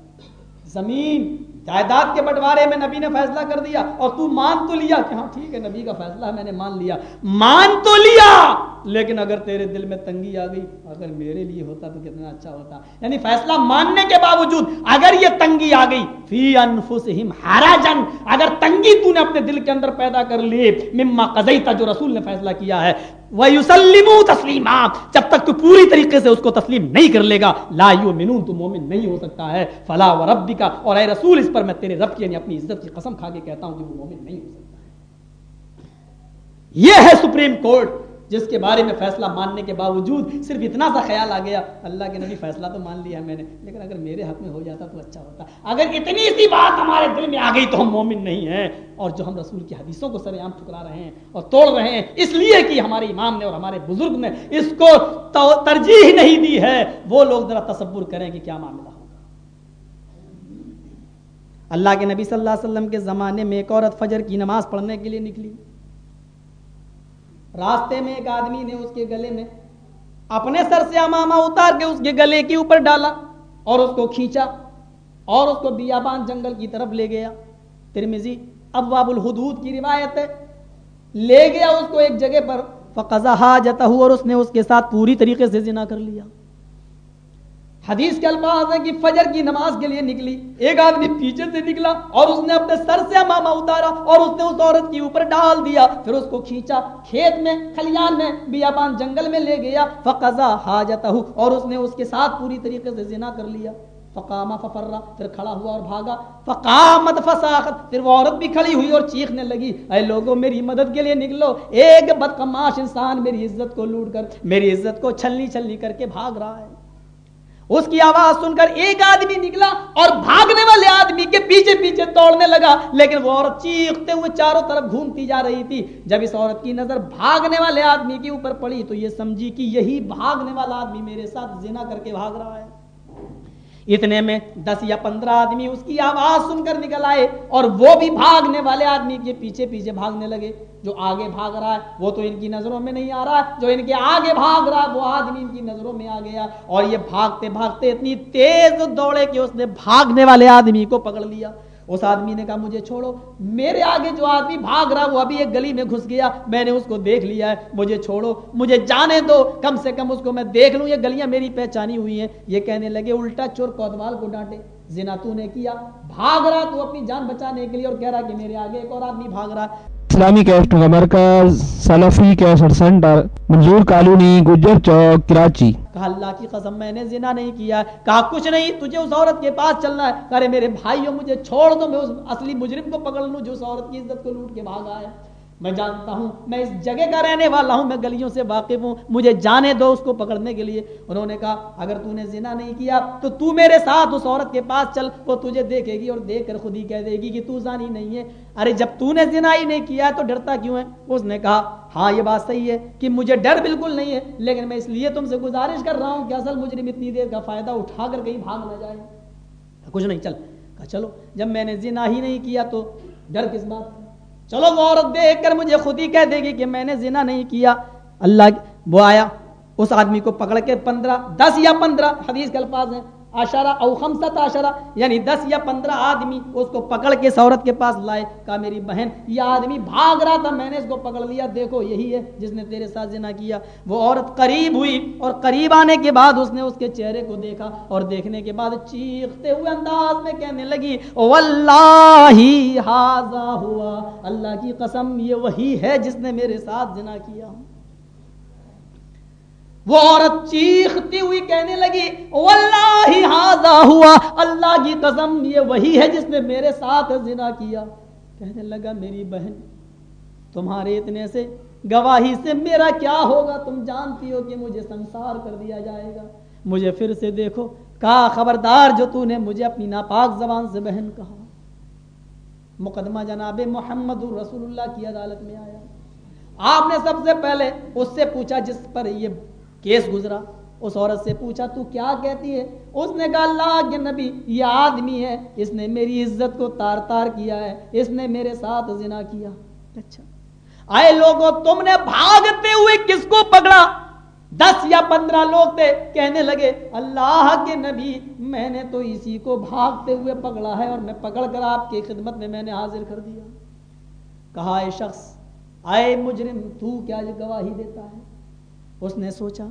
زمین جائیداد کے بٹوارے میں نبی نے فیصلہ کر دیا اور تو مان تو لیا کہ ہاں ٹھیک ہے، نبی کا فیصلہ میں نے مان لیا۔ مان تو لیا، لیکن اگر تیرے دل میں تنگی آ گئی، اگر میرے لیے ہوتا تو کتنا اچھا ہوتا۔ یعنی فیصلہ ماننے کے باوجود اگر یہ تنگی آ گئی، فی انفسہم حراجن اگر تنگی تو نے اپنے دل کے اندر پیدا کر لی، مما قضیتا جو رسول نے فیصلہ کیا ہے۔ وَيُسَلِّمُوا تَسْلِيمًا۔ جب تک تو پوری طریقے سے اس کو تسلیم نہیں کر لے گا، لا یؤمنون، تو مومن نہیں ہو سکتا ہے۔ فلا وربک۔ اور اے رسول، اس پر میں تیرے رب کی یعنی اپنی عزت کی قسم کھا کے کہتا ہوں کہ وہ مومن نہیں ہو سکتا۔ ہے یہ ہے سپریم کورٹ۔ جس کے بارے میں فیصلہ ماننے کے باوجود صرف اتنا سا خیال آ گیا، اللہ کے نبی فیصلہ تو مان لیا میں نے، لیکن اگر میرے حق میں ہو جاتا تو اچھا ہوتا۔ اگر اتنی سی بات ہمارے دل میں آ گئی تو ہم مومن نہیں ہیں۔ اور جو ہم رسول کی حدیثوں کو سر عام ٹھکرا رہے ہیں اور توڑ رہے ہیں، اس لیے کہ ہمارے امام نے اور ہمارے بزرگ نے اس کو ترجیح نہیں دی ہے، وہ لوگ ذرا تصور کریں کہ کیا معاملہ ہوگا۔ اللہ کے نبی صلی اللہ علیہ وسلم کے زمانے میں ایک عورت فجر کی نماز پڑھنے کے لیے نکلی۔ راستے میں ایک آدمی نے اس کے گلے میں اپنے سر سے امامہ اتار کے اس کے گلے کے اوپر ڈالا اور اس کو کھینچا اور اس کو بیابان جنگل کی طرف لے گیا۔ ترمیزی ابواب الحدود کی روایت ہے۔ لے گیا اس کو ایک جگہ پر، فقضا حاجتہ اور اس نے اس کے ساتھ پوری طریقے سے زنا کر لیا۔ حدیث کے الفاظ ہیں کہ فجر کی نماز کے لیے نکلی، ایک آدمی پیچھے سے نکلا اور اس نے اپنے سر سے امامہ اتارا اور اس نے اس عورت کے اوپر ڈال دیا، پھر اس کو کھینچا، کھیت میں خلیان میں، بیابان جنگل میں لے گیا، فقضا حاجتہ اور اس نے اس کے ساتھ پوری طریقے سے زنا کر لیا۔ فقامہ ففرا، پھر کھڑا ہوا اور بھاگا۔ فقامت فساخت، پھر وہ عورت بھی کھڑی ہوئی اور چیخنے لگی، اے لوگوں میری مدد کے لیے نکلو۔ ایک بدقماش انسان میری عزت کو لوٹ کر، میری عزت کو چھلنی چھلنی کر کے بھاگ رہا ہے۔ اس کی آواز سن کر ایک آدمی نکلا اور بھاگنے والے آدمی کے پیچھے پیچھے توڑنے لگا۔ لیکن وہ عورت چیختے ہوئے چاروں طرف گھومتی جا رہی تھی۔ جب اس عورت کی نظر بھاگنے والے آدمی کے اوپر پڑی تو یہ سمجھی کہ یہی بھاگنے والا آدمی میرے ساتھ زنا کر کے بھاگ رہا ہے۔ اتنے میں دس یا پندرہ آدمی اس کی آواز سن کر نکل آئے اور وہ بھی بھاگنے والے آدمی کے پیچھے پیچھے بھاگنے لگے۔ جو آگے بھاگ رہا ہے، وہ تو ان کی نظروں میں نہیں آ رہا۔ ہے جو ان کے آگے بھاگ رہا ہے، وہ آدمی ان کی نظروں میں آ گیا۔ اور یہ بھاگتے بھاگتے اتنی تیز دوڑے کہ اس نے بھاگنے والے آدمی کو پکڑ لیا۔ اس آدمی نے کہا، مجھے چھوڑو۔ میرے آگے جو آدمی بھاگ رہا، وہ ابھی ایک گلی میں گھس گیا۔ میں نے اس کو دیکھ لیا ہے، مجھے چھوڑو۔ مجھے جانے دو۔ کم سے کم اس کو میں دیکھ لوں۔ یہ گلیاں میری پہچانی ہوئی ہیں۔ یہ کہنے لگے، الٹا چور کوتوال کو ڈانٹے۔ زنا تو نے کیا، بھاگ رہا تو اپنی جان بچانے کے لیے اور کہہ رہا کہ میرے آگے ایک اور آدمی بھاگ رہا۔ اسلامی کیسٹ مرکز، Salafi cassette center, Manzoor colony, Gujjar Chowk, Karachi. کہا، اللہ کی قسم میں نے زنا نہیں کیا۔ کہا، کچھ نہیں، تجھے اس عورت کے پاس چلنا ہے۔ کہا میرے بھائیوں، مجھے چھوڑ دو، میں اس اصلی مجرم کو پکڑ لوں جو اس عورت کی عزت کو لوٹ کے بھاگا ہے۔ میں جانتا ہوں، میں اس جگہ کا رہنے والا ہوں، میں گلیوں سے واقف ہوں، مجھے جانے دو اس کو پکڑنے کے لیے۔ انہوں نے کہا، اگر تو نے زنا نہیں کیا، تو تو میرے ساتھ اس عورت کے پاس چل، وہ تجھے دیکھے گی اور دیکھ کر خود ہی کہہ دے گی کہ تو زانی نہیں ہے۔ ارے، جب تو نے زنا ہی نہیں کیا تو ڈرتا کیوں ہے؟ اس نے کہا ہاں یہ بات صحیح ہے کہ مجھے ڈر بالکل نہیں ہے، لیکن میں اس لیے تم سے گزارش کر رہا ہوں کہ اصل مجرم اتنی دیر کا فائدہ اٹھا کر کہیں بھاگ نہ جائے۔ کچھ نہیں، چل۔ کہا، چلو، جب میں نے زنا ہی نہیں کیا تو ڈر کس بات چلو وہ عورت دیکھ کر مجھے خود ہی کہہ دے گی کہ میں نے زنا نہیں کیا۔ اللہ وہ آیا، اس آدمی کو پکڑ کے پندرہ، دس یا پندرہ حدیث کے الفاظ ہیں۔ اشارہ او خمسط اشارہ یعنی دس یا پندرہ آدمی اس کو پکڑ کے عورت کے پاس لائے، کہا میری بہن، یہ آدمی بھاگ رہا تھا، میں نے اس کو پکڑ لیا، دیکھو یہی ہے جس نے تیرے ساتھ زنا کیا۔ وہ عورت قریب ہوئی اور قریب آنے کے بعد اس نے اس کے چہرے کو دیکھا اور دیکھنے کے بعد چیختے ہوئے انداز میں کہنے لگی، واللہ حاضا ہوا، اللہ کی قسم یہ وہی ہے جس نے میرے ساتھ زنا کیا وہ عورت چیختی ہوئی کہنے لگی واللہ حاضا ہوا. اللہ کی قسم یہ وہی ہے جس نے میرے ساتھ زنا کیا۔ کہنے لگا، میری بہن، تمہارے اتنے سے گواہی سے میرا کیا ہوگا؟ تم جانتی ہو کہ مجھے سنسار کر دیا جائے گا۔ مجھے پھر سے دیکھو کہا خبردار جو تو نے مجھے اپنی ناپاک زبان سے بہن کہا۔ مقدمہ جناب محمد رسول اللہ کی عدالت میں آیا۔ آپ نے سب سے پہلے اس سے پوچھا جس پر یہ کیس گزرا؟ اس عورت سے پوچھا تو کیا کہتی ہے؟ اس نے کہا اللہ کے نبی یہ آدمی ہے اس نے میری عزت کو تار تار کیا ہے اس نے میرے ساتھ زنا کیا۔ اچھا۔ آئے لوگوں تم نے بھاگتے ہوئے کس کو پکڑا؟ دس یا پندرہ لوگ تھے۔ کہنے لگے اللہ کے نبی میں نے تو اسی کو بھاگتے ہوئے پکڑا ہے اور میں پکڑ کر آپ کی خدمت میں میں نے حاضر کر دیا۔ کہا اے شخص آئے مجرم تو کیا گواہی دیتا ہے؟ اس نے سوچا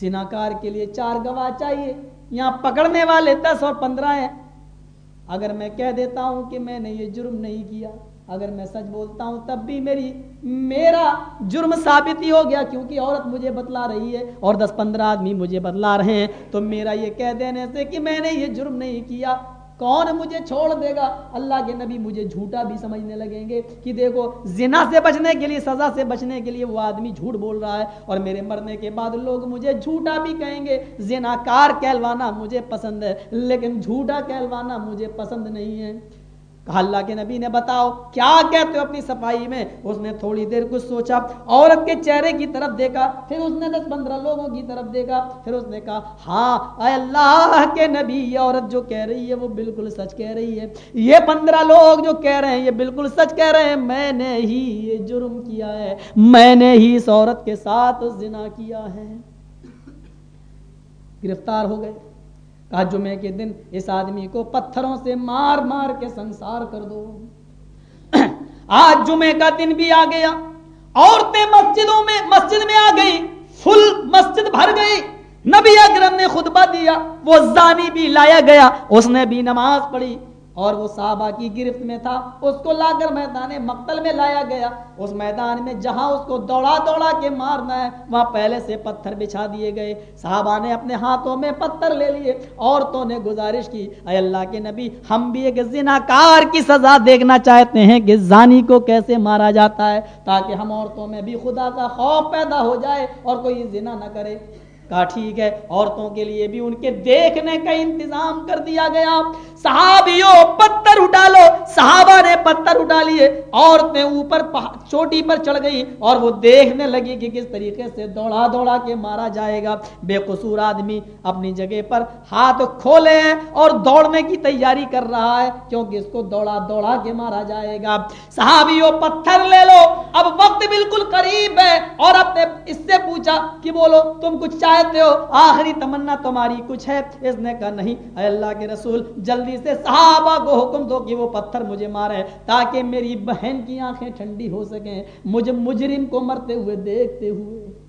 سناکار کے لیے چار گواہ چاہیے، یہاں پکڑنے والے دس اور پندرہ ہیں۔ اگر میں کہہ دیتا ہوں کہ میں نے یہ جرم نہیں کیا، اگر میں سچ بولتا ہوں تب بھی میری، میرا جرم ثابت ہی ہو گیا، کیونکہ عورت مجھے بتلا رہی ہے اور دس پندرہ آدمی مجھے بتلا رہے ہیں۔ تو میرا یہ کہہ دینے سے کہ میں نے یہ جرم نہیں کیا۔ کون مجھے چھوڑ دے گا؟ اللہ کے نبی مجھے جھوٹا بھی سمجھنے لگیں گے کہ دیکھو، زنا سے بچنے کے لیے، سزا سے بچنے کے لیے وہ آدمی جھوٹ بول رہا ہے اور میرے مرنے کے بعد لوگ مجھے جھوٹا بھی کہیں گے۔ زنا کار کہلوانا مجھے پسند ہے، لیکن جھوٹا کہلوانا مجھے پسند نہیں ہے۔ کہا اللہ کے نبی نے بتاؤ، کیا کہتے ہو اپنی صفائی میں؟ اس نے تھوڑی دیر کچھ سوچا، عورت کے چہرے کی طرف دیکھا، پھر اس نے دس پندرہ لوگوں کی طرف دیکھا، پھر اس نے کہا ہاں اے اللہ کے نبی، یہ عورت جو کہہ رہی ہے وہ بالکل سچ کہہ رہی ہے۔ یہ پندرہ لوگ جو کہہ رہے ہیں، یہ بالکل سچ کہہ رہے ہیں۔ میں نے ہی یہ جرم کیا ہے، میں نے ہی اس عورت کے ساتھ زنا کیا ہے۔ گرفتار ہو گئے۔ کہا، جمعے کے دن اس آدمی کو پتھروں سے مار مار کے سنسار کر دو۔ آج جمعے کا دن بھی آ گیا۔ عورتیں مسجدوں میں، مسجد میں آ گئی فل مسجد بھر گئی۔ نبی اکرم نے خطبہ دیا۔ وہ زانی بھی لایا گیا۔ اس نے بھی نماز پڑھی۔ اور وہ صحابہ کی گرفت میں تھا، اس کو لا کر میدان مقتل میں لایا گیا۔ اس میدان میں جہاں اس کو دوڑا دوڑا کے مارنا ہے، وہاں پہلے سے پتھر بچھا دیے گئے۔ صحابہ نے اپنے ہاتھوں میں پتھر لے لیے، عورتوں نے گزارش کی۔ اے اللہ کے نبی، ہم بھی ایک زناکار کی سزا دیکھنا چاہتے ہیں کہ زانی کو کیسے مارا جاتا ہے، تاکہ ہم عورتوں میں بھی خدا کا خوف پیدا ہو جائے اور کوئی زنا نہ کرے۔ کہا، ٹھیک ہے، عورتوں کے لیے بھی ان کے دیکھنے کا انتظام کر دیا گیا۔ صحابیوں، پتھر اٹھا لو۔ صحابہ نے پتھر اٹھا لیے۔ عورتیں اوپر چوٹی پر چڑھ گئی اور وہ دیکھنے لگی کہ کس طریقے سے دوڑا دوڑا کے مارا جائے گا۔ بے قصور آدمی اپنی جگہ پر ہاتھ کھولے ہیں اور دوڑنے کی تیاری کر رہا ہے، کیونکہ اس کو دوڑا دوڑا کے مارا جائے گا۔ صحابیوں، پتھر لے لو۔ اب وقت بالکل قریب ہے۔ اور اپنے اس سے پوچھا کہ بولو، تم کچھ چاہتے ہو؟ آخری تمنا تمہاری کچھ ہے۔ اس نے کہا، نہیں، اے اللہ کے رسول، جلدی سے صحابہ کو حکم دو کہ وہ پتھر مجھے مارے تاکہ میری بہن کی آنکھیں ٹھنڈی ہو سکیں۔ مجھے مجرم کو مرتے ہوئے دیکھتے ہوئے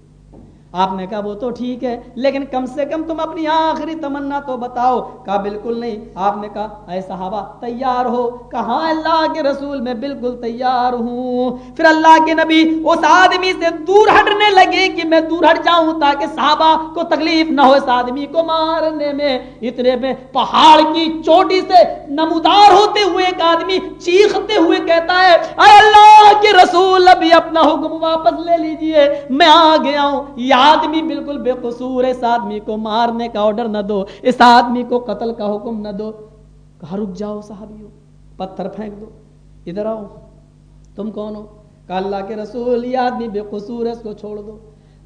آپ نے کہا وہ تو ٹھیک ہے، لیکن کم سے کم تم اپنی آخری تمنا تو بتاؤ۔ کہا، بالکل نہیں۔ آپ نے کہا، اے صحابہ، تیار ہو۔ کہاں اللہ کے رسول میں بالکل تیار ہوں۔ پھر اللہ کے نبی اس آدمی سے دور ہٹنے لگے کہ میں دور ہٹ جاؤں تاکہ صحابہ کو تکلیف نہ ہو اس آدمی کو مارنے میں۔ اتنے میں پہاڑ کی چوٹی سے نمودار ہوتے ہوئے ایک آدمی چیختے ہوئے کہتا ہے، اے اللہ کے رسول، ابھی اپنا حکم واپس لے لیجیے۔ میں آ گیا ہوں یا آدمی بالکل بے قصور اس آدمی کو مارنے کا آرڈر نہ دو، اس آدمی کو قتل کا حکم نہ دو۔ کہا، رک جاؤ صحابیوں، پتھر پھینک دو، ادھر آؤ۔ تم کون ہو؟ کہا، اللہ کے رسول، یہ آدمی بے قصور ہے، اس کو چھوڑ دو۔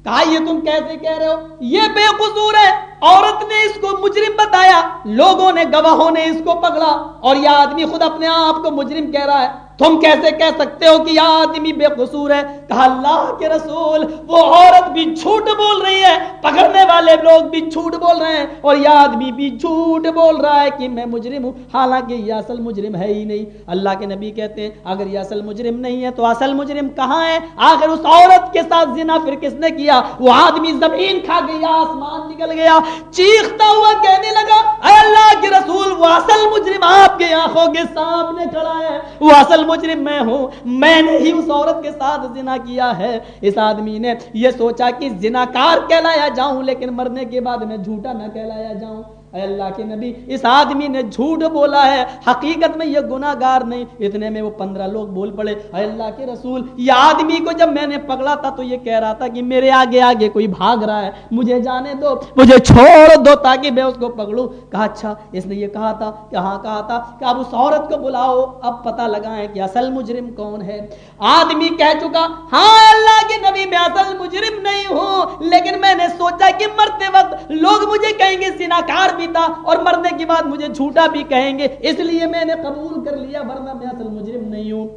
کہا، یہ تم کیسے کہہ رہے ہو؟ یہ بے قصور ہے۔ عورت نے اس کو مجرم بتایا، لوگوں نے، گواہوں نے اس کو پکڑا۔ اور یہ آدمی خود اپنے آپ کو مجرم کہہ رہا ہے۔ تم کیسے کہہ سکتے ہو کہ یہ آدمی بے قصور ہے؟ کہا، اللہ کے رسول، وہ عورت بھی جھوٹ بول رہی ہے، پکڑنے والے لوگ بھی جھوٹ بول رہے ہیں، اور یہ آدمی بھی جھوٹ بول رہا ہے کہ میں مجرم ہوں۔ حالانکہ یہ اصل مجرم ہے ہی نہیں۔ اللہ کے نبی کہتے ہیں، اگر یہ اصل مجرم نہیں ہے تو اصل مجرم کہاں ہے؟ آخر اس عورت کے ساتھ زنا پھر کس نے کیا؟ وہ آدمی زمین کھا گیا آسمان نکل گیا۔ چیختا ہوا کہنے لگا، اے اللہ کے رسول، وہ اصل مجرم آپ کے آنکھوں کے سامنے کھڑا ہے۔ وہ اصل مجرم میں ہوں۔ میں نے ہی اس عورت کے ساتھ زنا کیا ہے۔ اس آدمی نے یہ سوچا کہ زناکار کہلایا جاؤں، لیکن مرنے کے بعد میں جھوٹا نہ کہلایا جاؤں۔ اے اللہ کے نبی، اس آدمی نے جھوٹ بولا ہے، حقیقت میں یہ گناہ گار نہیں۔ اتنے میں وہ پندرہ لوگ بول پڑے، اے اللہ کے رسول، یہ آدمی کو جب میں نے پکڑا تھا تو یہ کہہ رہا تھا کہ میرے آگے آگے کوئی بھاگ رہا ہے، مجھے جانے دو، مجھے چھوڑ دو تاکہ میں اس کو پکڑوں۔ کہا اچھا اس نے یہ کہا تھا کہ ہاں کہا تھا کہ اب اس عورت کو بلاؤ۔ اب پتہ لگائیں کہ اصل مجرم کون ہے۔ آدمی کہہ چکا ہاں اللہ کے نبی، میں اصل مجرم نہیں ہوں، لیکن میں نے سوچا کہ مرتے وقت لوگ مجھے کہیں گے سناکار بھی تھا اور مرنے کے بعد مجھے جھوٹا بھی کہیں گے، اس لیے میں نے قبول کر لیا، ورنہ میں اصل مجرم نہیں ہوں۔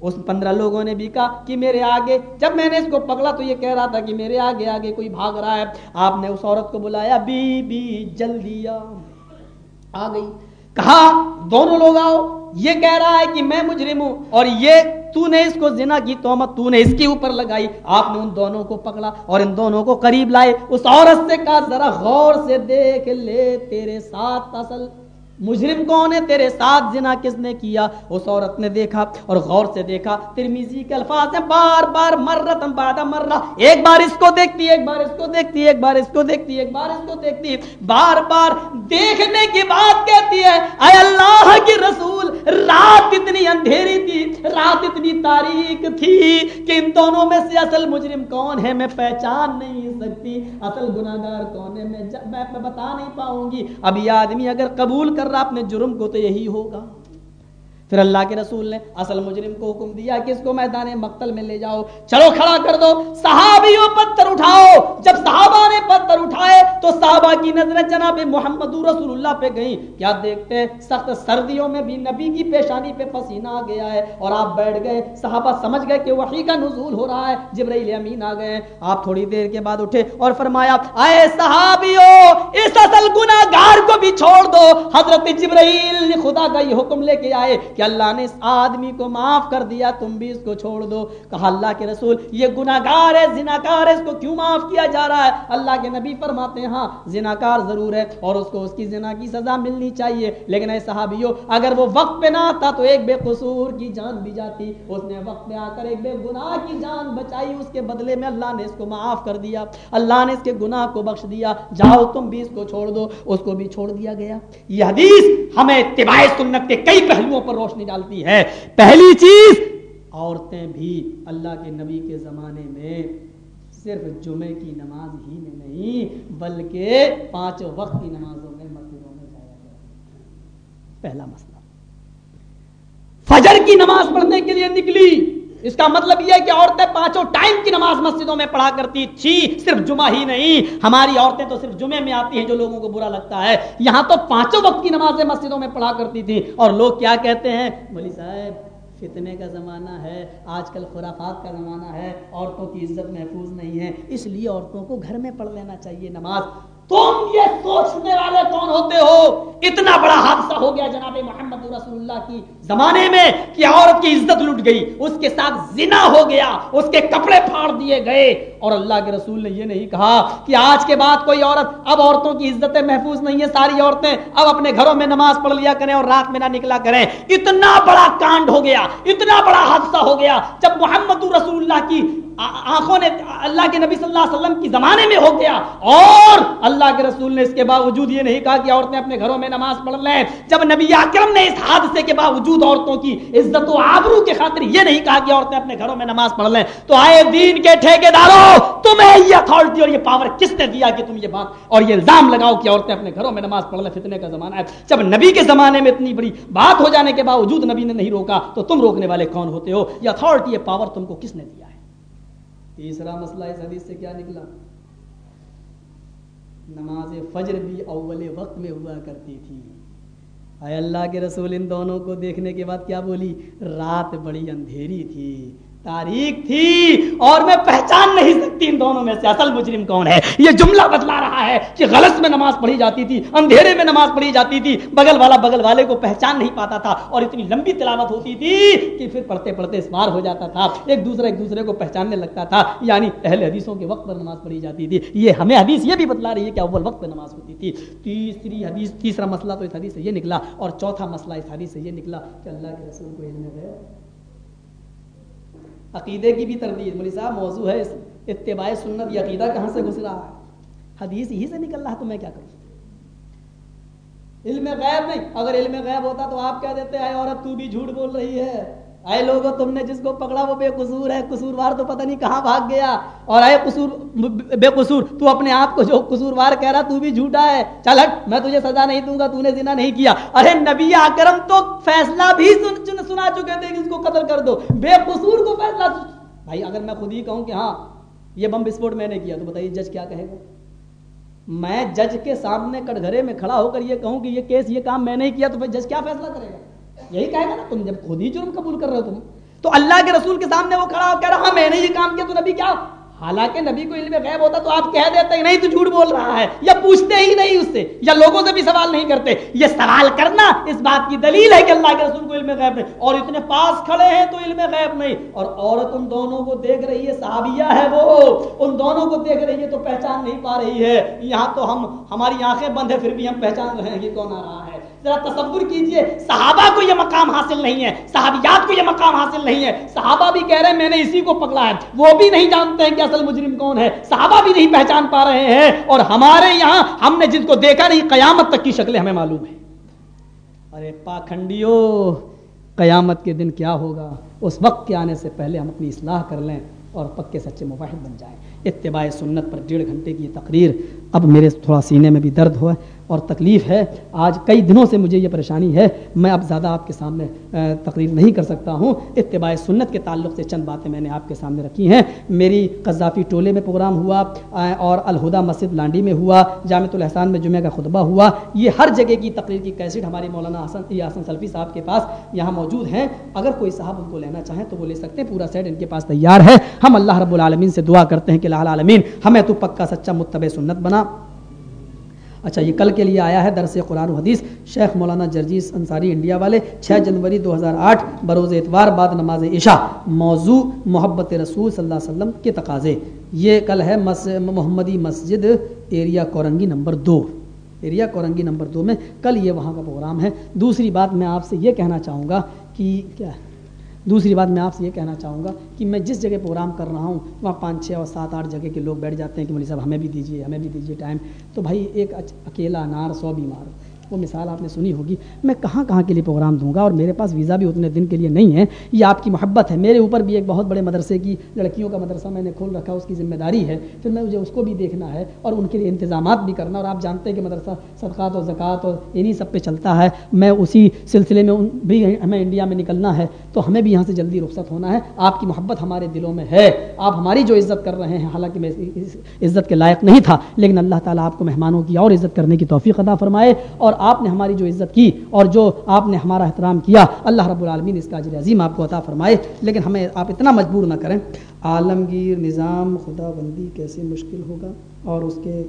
اس پندرہ لوگوں نے بھی کہا کہ میرے آگے، جب میں نے اس کو پکڑا تو یہ کہہ رہا تھا کہ میرے آگے آگے کوئی بھاگ رہا ہے۔ آپ نے اس عورت کو بلایا، بی بی، جلدی آ گئی۔ کہا، دونوں لوگ آؤ. یہ کہہ رہا ہے کہ میں مجرم ہوں اور یہ تو نے اس کو زنا کی تومت، تو نے اس کے اوپر لگائی۔ آپ نے ان دونوں کو پکڑا اور ان دونوں کو قریب لائے۔ اس عورت سے کہا، ذرا غور سے دیکھ لے تیرے ساتھ اصل مجرم کون ہے؟ تیرے ساتھ زنا کس نے کیا؟ اس عورت نے دیکھا اور غور سے دیکھا ترمیزی کے الفاظ ہیں، بار بار مرتم بعد مرہ۔ ایک بار اس کو دیکھتی، ایک بار اس کو دیکھتی، ایک بار اس کو دیکھتی، ایک بار اس کو دیکھتی۔ بار بار دیکھنے کی بات کہتی ہے، اے اللہ کی رسول، رات اتنی اندھیری تھی، رات اتنی تاریخ تھی کہ ان دونوں میں سے اصل مجرم کون ہے؟ میں پہچان نہیں سکتی۔ اصل گناہگار کون ہے؟ میں بتا نہیں پاؤں گی۔ اب یہ آدمی اگر قبول کر رہا اپنے جرم کو تو یہی ہوگا۔ پھر اللہ کے رسول نے اصل مجرم کو حکم دیا کہ اس کو میدان مقتل میں لے جاؤ، چلو کھڑا کر دو، صحابیوں پتھر اٹھاؤ۔ جب صحابہ نے پتھر اٹھائے تو صحابہ کی نظریں جناب محمد رسول اللہ پہ گئیں۔ کیا دیکھتے سخت سردیوں میں بھی نبی کی پیشانی پہ پسینہ آ گیا ہے اور آپ بیٹھ گئے۔ صحابہ سمجھ گئے کہ وحی کا نزول ہو رہا ہے۔ جبرائیل امین آ گئے۔ آپ تھوڑی دیر کے بعد اٹھے اور فرمایا اے صحابیوں اس اصل گناہگار کو بھی چھوڑ دو۔ حضرت جبرائیل خدا کا یہ حکم لے کے آئے کہ اللہ نے اس آدمی کو معاف کر دیا، تم بھی اس کو چھوڑ دو۔ کہا، اللہ کے رسول، یہ گناہگار ہے، زناکار ہے، اس کو کیوں معاف کیا جا رہا ہے؟ اللہ کے نبی فرماتے ہیں ہاں زناکار ضرور ہے اور اس کو اس کی زنا کی سزا ملنی چاہیے۔ لیکن اے صحابیوں اگر وہ وقت پہ نہ آتا تو ایک بے قصور کی جان بھی جاتی۔ اس نے وقت پہ آ کر ایک بے گناہ کی جان بچائی۔ اس کے بدلے میں اللہ نے اس کو معاف کر دیا۔ اللہ نے اس کے گناہ کو بخش دیا۔ جاؤ، تم بھی اس کو چھوڑ دو۔ اس کو بھی چھوڑ دیا گیا۔ یہ حدیث ہمیں اتباع سنت کے کئی پہلوؤں پر روشن روشنی ڈالتی ہے۔ پہلی چیز، عورتیں بھی اللہ کے نبی کے زمانے میں صرف جمعے کی نماز ہی میں نہیں، بلکہ پانچوں وقت کی نمازوں میں مسجدوں میں جایا گیا۔ پہلا مسئلہ۔ فجر کی نماز پڑھنے کے لیے نکلی۔ اس کا مطلب یہ ہے کہ عورتیں پانچوں ٹائم کی نماز مسجدوں میں پڑھا کرتی تھی، صرف جمعہ ہی نہیں۔ ہماری عورتیں تو صرف جمعے میں آتی ہیں جو لوگوں کو برا لگتا ہے۔ یہاں تو پانچوں وقت کی نمازیں مسجدوں میں پڑھا کرتی تھی اور لوگ کیا کہتے ہیں؟ بولی صاحب، فتنے کا زمانہ ہے، آج کل خرافات کا زمانہ ہے، عورتوں کی عزت محفوظ نہیں ہے۔ اس لیے عورتوں کو گھر میں پڑھ لینا چاہیے نماز۔ تم یہ سوچنے والے کون ہوتے ہو؟ اتنا بڑا حادثہ ہو گیا جناب محمد رسول اللہ کی زمانے میں کہ عورت کی عزت لٹ گئی، اس کے ساتھ زنا ہو گیا، اس کے کپڑے پھاڑ دیے گئے۔ اور اللہ کے رسول نے یہ نہیں کہا کہ آج کے بعد کوئی عورت اب عورتوں کی عزتیں محفوظ نہیں ہے ساری عورتیں اب اپنے گھروں میں نماز پڑھ لیا کریں اور رات میں نہ نکلا کریں۔ اتنا بڑا کانڈ ہو گیا، اتنا بڑا حادثہ ہو گیا۔ جب محمد رسول اللہ کی آنکھوں نے اللہ کے نبی صلی اللہ علیہ وسلم کی زمانے میں ہو گیا اور اللہ کے رسول نے اس کے باوجود یہ نہیں کہا کہ عورتیں اپنے گھروں میں نماز پڑھ لیں۔ جب نبی اکرم نے اس حادثے کے باوجود عورتوں کی عزت و آبرو کے خاطر یہ نہیں کہا کہ عورتیں اپنے گھروں میں نماز پڑھ لیں، تو آئے دین کے ٹھیکے داروں تمہیں یہ اتھارٹی اور یہ پاور کس نے دیا کہ تم یہ بات اور یہ الزام لگاؤ کہ عورتیں اپنے گھروں میں نماز پڑھ لیں؟ فتنے کا زمانہ ہے۔ جب نبی کے زمانے میں اتنی بڑی بات ہو جانے کے باوجود نبی نے نہیں روکا، تو تم روکنے والے کون ہوتے ہو؟ یہ اتھارٹی یہ پاور تم کو کس نے دیا؟ تیسرا مسئلہ اس حدیث سے کیا نکلا؟ نماز فجر بھی اول وقت میں ہوا کرتی تھی۔ اے اللہ کے رسول، ان دونوں کو دیکھنے کے بعد کیا بولی؟ رات بڑی اندھیری تھی۔ تاریخ تھی اور میں پہچان نہیں سکتی ان دونوں میں سے اصل مجرم کون ہے۔ یہ جملہ بتلا رہا ہے کہ غلط میں نماز پڑھی جاتی تھی، اندھیرے میں نماز پڑھی جاتی تھی، بغل والا بغل والے کو پہچان نہیں پاتا تھا اور اتنی لمبی تلاوت ہوتی تھی کہ پھر پڑھتے پڑھتے اسمار ہو جاتا تھا۔ ایک دوسرے ایک دوسرے کو پہچاننے لگتا تھا یعنی اہل حدیثوں کے وقت پر نماز پڑھی جاتی تھی۔ یہ ہمیں حدیث یہ بھی بتلا رہی ہے کہ اول وقت پہ نماز ہوتی تھی۔ تیسری حدیث، تیسرا مسئلہ تو اس حدیث سے یہ نکلا اور چوتھا مسئلہ اس حدیث سے یہ نکلا کہ اللہ کے رسول کو علم ہے۔ عقیدے کی بھی تردید مولی صاحب موضوع ہے اتباع سنت، یہ عقیدہ کہاں سے گھس رہا ہے حدیث ہی سے نکل رہا تو میں کیا کروں؟ علم غیب نہیں، اگر علم غیب ہوتا تو آپ کیا دیتے ہیں عورت تو بھی جھوٹ بول رہی ہے۔ اے لوگوں تم نے جس کو پکڑا وہ بے قصور ہے، قصوروار تو پتہ نہیں کہاں بھاگ گیا۔ اور اے قصور، بے قصور، تو اپنے آپ کو جو قصوروار کہہ رہا، تو بھی جھوٹا ہے۔ چل ہٹ، میں تجھے سزا نہیں دوں گا، تو نے زنا نہیں کیا۔ ارے نبی اکرم، تو فیصلہ بھی سن سنا چکے تھے کہ اس کو قتل کر دو۔ بے قصور کو فیصلہ بھائی، اگر میں خود ہی کہوں کہ ہاں یہ بم بسفوٹ میں نے کیا، تو بتائیے جج کیا کہے گا؟ میں جج کے سامنے کٹگھرے میں کھڑا ہو کر یہ کہوں کہ یہ کیس، یہ کام میں نہیں کیا، تو پھر جج کیا فیصلہ کرے گا؟ یہی کہے گا نا، تم جب خود ہی جرم قبول کر رہے ہو تم، تو اللہ کے رسول کے سامنے وہ کھڑا ہو کہہ رہا ہاں میں نے یہ کام کیا، تو نبی کیا؟ حالانکہ نبی کو علم غیب ہوتا تو آپ کہہ دیتے نہیں، تو جھوٹ بول رہا ہے، یا پوچھتے ہی نہیں اس سے، یا لوگوں سے بھی سوال نہیں کرتے۔ یہ سوال کرنا اس بات کی دلیل ہے کہ اللہ کے رسول کو علم غیب نہیں، اور اتنے پاس کھڑے ہیں تو علم غیب نہیں۔ اور عورت ان دونوں کو دیکھ رہی ہے، صحابیہ ہے وہ، ان دونوں کو دیکھ رہی ہے تو پہچان نہیں پا رہی ہے۔ یہاں تو ہم، ہماری آنکھیں بند ہے پھر بھی ہم پہچان رہے ہیں کہ کون آ رہا ہے؟ ذرا تصور کیجیے، صحابہ کو یہ مقام حاصل نہیں ہے، صحابیات کو یہ مقام حاصل نہیں ہے۔ صحابہ بھی کہہ رہے ہیں، میں نے اسی کو پکڑا ہے۔ وہ بھی نہیں جانتے ہیں کہ اصل مجرم کون ہے۔ صحابہ بھی نہیں پہچان پا رہے ہیں۔ اور ہمارے یہاں ہم نے جن کو دیکھا نہیں، قیامت تک کی شکلیں ہمیں معلوم ہے ارے پاکھنڈیو، قیامت کے دن کیا ہوگا؟ اس وقت کے آنے سے پہلے ہم اپنی اصلاح کر لیں اور پکے سچے مباحد بن جائیں۔ اتباع سنت پر ڈیڑھ گھنٹے کی یہ تقریر اب میرے تھوڑا سینے میں بھی درد ہوا ہے۔ اور تکلیف ہے۔ آج کئی دنوں سے مجھے یہ پریشانی ہے۔ میں اب زیادہ آپ کے سامنے تقریر نہیں کر سکتا ہوں۔ اتباع سنت کے تعلق سے چند باتیں میں نے آپ کے سامنے رکھی ہیں۔ میری قذافی ٹولے میں پروگرام ہوا اور الہدا مسجد لانڈی میں ہوا، جامع الحسان میں جمعہ کا خطبہ ہوا۔ یہ ہر جگہ کی تقریر کی کیسٹ ہمارے مولانا حسن حسن سلفی صاحب کے پاس یہاں موجود ہیں۔ اگر کوئی صاحب ان کو لینا چاہیں تو وہ لے سکتے ہیں۔ پورا سیٹ ان کے پاس تیار ہے۔ ہم اللہ رب العالمین سے دعا کرتے ہیں کہ اللہ العالمین، ہمیں تو پکا سچا متبع سنت بنا۔ اچھا یہ کل کے لیے آیا ہے درس قرآن و حدیث، شیخ مولانا جرجیس انصاری انڈیا والے، چھ جنوری دو ہزار آٹھ، بروز اتوار بعد نماز عشاء، موضوع محبت رسول صلی اللہ علیہ وسلم کے تقاضے۔ یہ کل ہے محمدی مسجد، ایریا کورنگی نمبر دو۔ ایریا کورنگی نمبر دو میں کل یہ وہاں کا پروگرام ہے۔ دوسری بات میں آپ سے یہ کہنا چاہوں گا کہ کیا ہے؟ دوسری بات میں آپ سے یہ کہنا چاہوں گا کہ میں جس جگہ پروگرام کر رہا ہوں، وہاں پانچ چھ اور سات آٹھ جگہ کے لوگ بیٹھ جاتے ہیں کہ مولوی صاحب ہمیں بھی دیجیے ہمیں بھی دیجیے ٹائم۔ تو بھائی، ایک اکیلا انار سو بیمار۔ وہ مثال آپ نے سنی ہوگی، میں کہاں کہاں کے لیے پروگرام دوں گا اور میرے پاس ویزا بھی اتنے دن کے لیے نہیں ہے، یہ آپ کی محبت ہے۔ میرے اوپر بھی ایک بہت بڑے مدرسے کی لڑکیوں کا مدرسہ میں نے کھول رکھا، اس کی ذمہ داری ہے۔ پھر میں مجھے اس کو بھی دیکھنا ہے اور ان کے لیے انتظامات بھی کرنا۔ اور آپ جانتے ہیں کہ مدرسہ صدقات اور زکوٰۃ اور انہیں سب پہ چلتا ہے۔ میں اسی سلسلے میں بھی ہمیں انڈیا میں نکلنا ہے، تو ہمیں بھی یہاں سے جلدی رخصت ہونا ہے۔ آپ کی محبت ہمارے دلوں میں ہے۔ آپ ہماری جو عزت کر رہے ہیں، حالانکہ میں عزت کے لائق نہیں تھا، لیکن اللہ تعالیٰ آپ کو مہمانوں کی اور عزت کرنے کی توفیق ادا فرمائے۔ اور آپ نے ہماری جو عزت کی اور جو آپ نے ہمارا احترام کیا، اللہ رب العالمین اس کا اجر عظیم آپ کو عطا فرمائے۔ لیکن ہمیں آپ اتنا مجبور نہ کریں۔ عالمگیر نظام خدا بندی کیسے مشکل ہوگا اور اس کے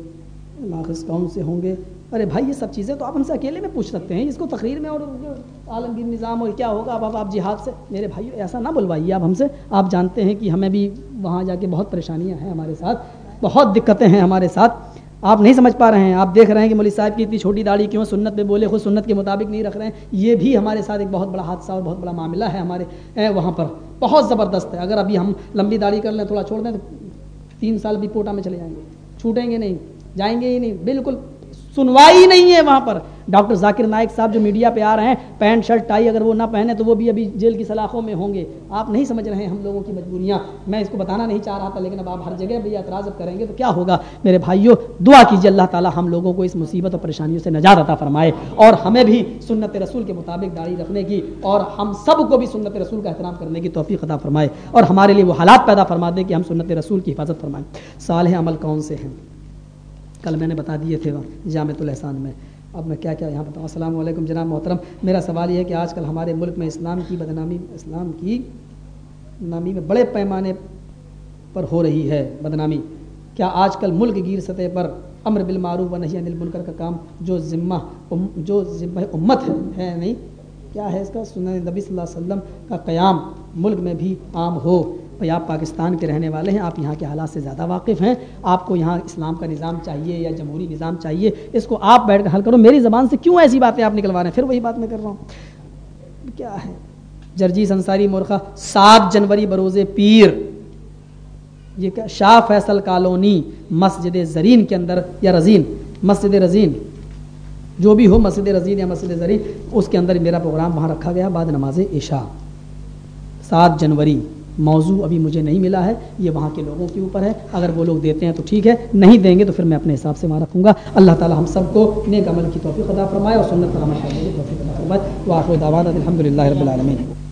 ناقص کون سے ہوں گے؟ ارے بھائی، یہ سب چیزیں تو آپ ہم سے اکیلے میں پوچھ سکتے ہیں۔ اس کو تقریر میں اور عالمگیر نظام اور کیا ہوگا؟ اب اب آپ جہاد سے۔ میرے بھائی ایسا نہ بلوائیے آپ ہم سے۔ آپ جانتے ہیں کہ ہمیں بھی وہاں جا کے بہت پریشانیاں ہیں ہمارے ساتھ، بہت دقتیں ہیں ہمارے ساتھ۔ آپ نہیں سمجھ پا رہے ہیں، آپ دیکھ رہے ہیں کہ مولوی صاحب کی اتنی چھوٹی داڑھی کیوں سنت پہ بولے، خود سنت کے مطابق نہیں رکھ رہے ہیں؟ یہ بھی ہمارے ساتھ ایک بہت بڑا حادثہ اور بہت بڑا معاملہ ہے ہمارے وہاں پر۔ بہت زبردست ہے۔ اگر ابھی ہم لمبی داڑھی کر لیں، تھوڑا چھوڑ دیں تو تین سال بھی پوٹا میں چلے جائیں گے۔ چھوٹیں گے نہیں، جائیں گے ہی نہیں۔ بالکل سنوائی نہیں ہے وہاں پر۔ ڈاکٹر ذاکر نائک صاحب جو میڈیا پہ آ رہے ہیں، پینٹ، شرٹ، ٹائی اگر وہ نہ پہنے تو وہ بھی ابھی جیل کی سلاخوں میں ہوں گے۔ آپ نہیں سمجھ رہے ہیں ہم لوگوں کی مجبوریاں۔ میں اس کو بتانا نہیں چاہ رہا تھا، لیکن اب آپ ہر جگہ بھی اعتراض کریں گے تو کیا ہوگا؟ میرے بھائیوں دعا کیجیے اللہ تعالیٰ ہم لوگوں کو اس مصیبت اور پریشانیوں سے نجات عطا فرمائے اور ہمیں بھی سنت رسول کے مطابق داڑھی رکھنے کی اور ہم سب کو بھی سنت رسول کا احترام کرنے کی توفیق عطا فرمائے اور ہمارے لیے وہ حالات پیدا فرما دیں کہ ہم سنت رسول کی حفاظت فرمائیں۔ صالح عمل کون سے ہیں؟ کل میں نے بتا دیے تھے جامع الاحسان میں۔ اب میں کیا کیا یہاں بتاؤں؟ السلام علیکم جناب محترم۔ میرا سوال یہ ہے کہ آج کل ہمارے ملک میں اسلام کی بدنامی، اسلام کی نامی میں بڑے پیمانے پر ہو رہی ہے، بدنامی۔ کیا آج کل ملک گیر سطح پر امر بالمعروف و نہیں انل منکر کا کام جو ذمہ جو ذمہ امت ہے ہے نہیں؟ کیا ہے اس کا؟ سنن نبی صلی اللہ علیہ وسلم کا قیام ملک میں بھی عام ہو۔ بھائی آپ پاکستان کے رہنے والے ہیں، آپ یہاں کے حالات سے زیادہ واقف ہیں۔ آپ کو یہاں اسلام کا نظام چاہیے یا جمہوری نظام چاہیے، اس کو آپ بیٹھ کر حل کرو۔ میری زبان سے کیوں ایسی باتیں آپ نکلوا رہے ہیں؟ پھر وہی بات میں کر رہا ہوں۔ کیا ہے؟ جرجی سنساری مورخہ سات جنوری بروز پیر، یہ کیا؟ شاہ فیصل کالونی مسجد زرین کے اندر یا رضین مسجد رضین جو بھی ہو مسجد رضین یا مسجد زرین، اس کے اندر میرا پروگرام وہاں رکھا گیا بعد نماز عشاء۔ سات جنوری۔ موضوع ابھی مجھے نہیں ملا ہے، یہ وہاں کے لوگوں کے اوپر ہے۔ اگر وہ لوگ دیتے ہیں تو ٹھیک ہے، نہیں دیں گے تو پھر میں اپنے حساب سے وہاں رکھوں گا۔ اللہ تعالیٰ ہم سب کو نیک عمل کی توفیق عطا فرمائے اور سنت پر عمل کرنے کی توفیق عطا فرمائے۔ وہ دعوانا دعوات الحمد للہ رب العالمین۔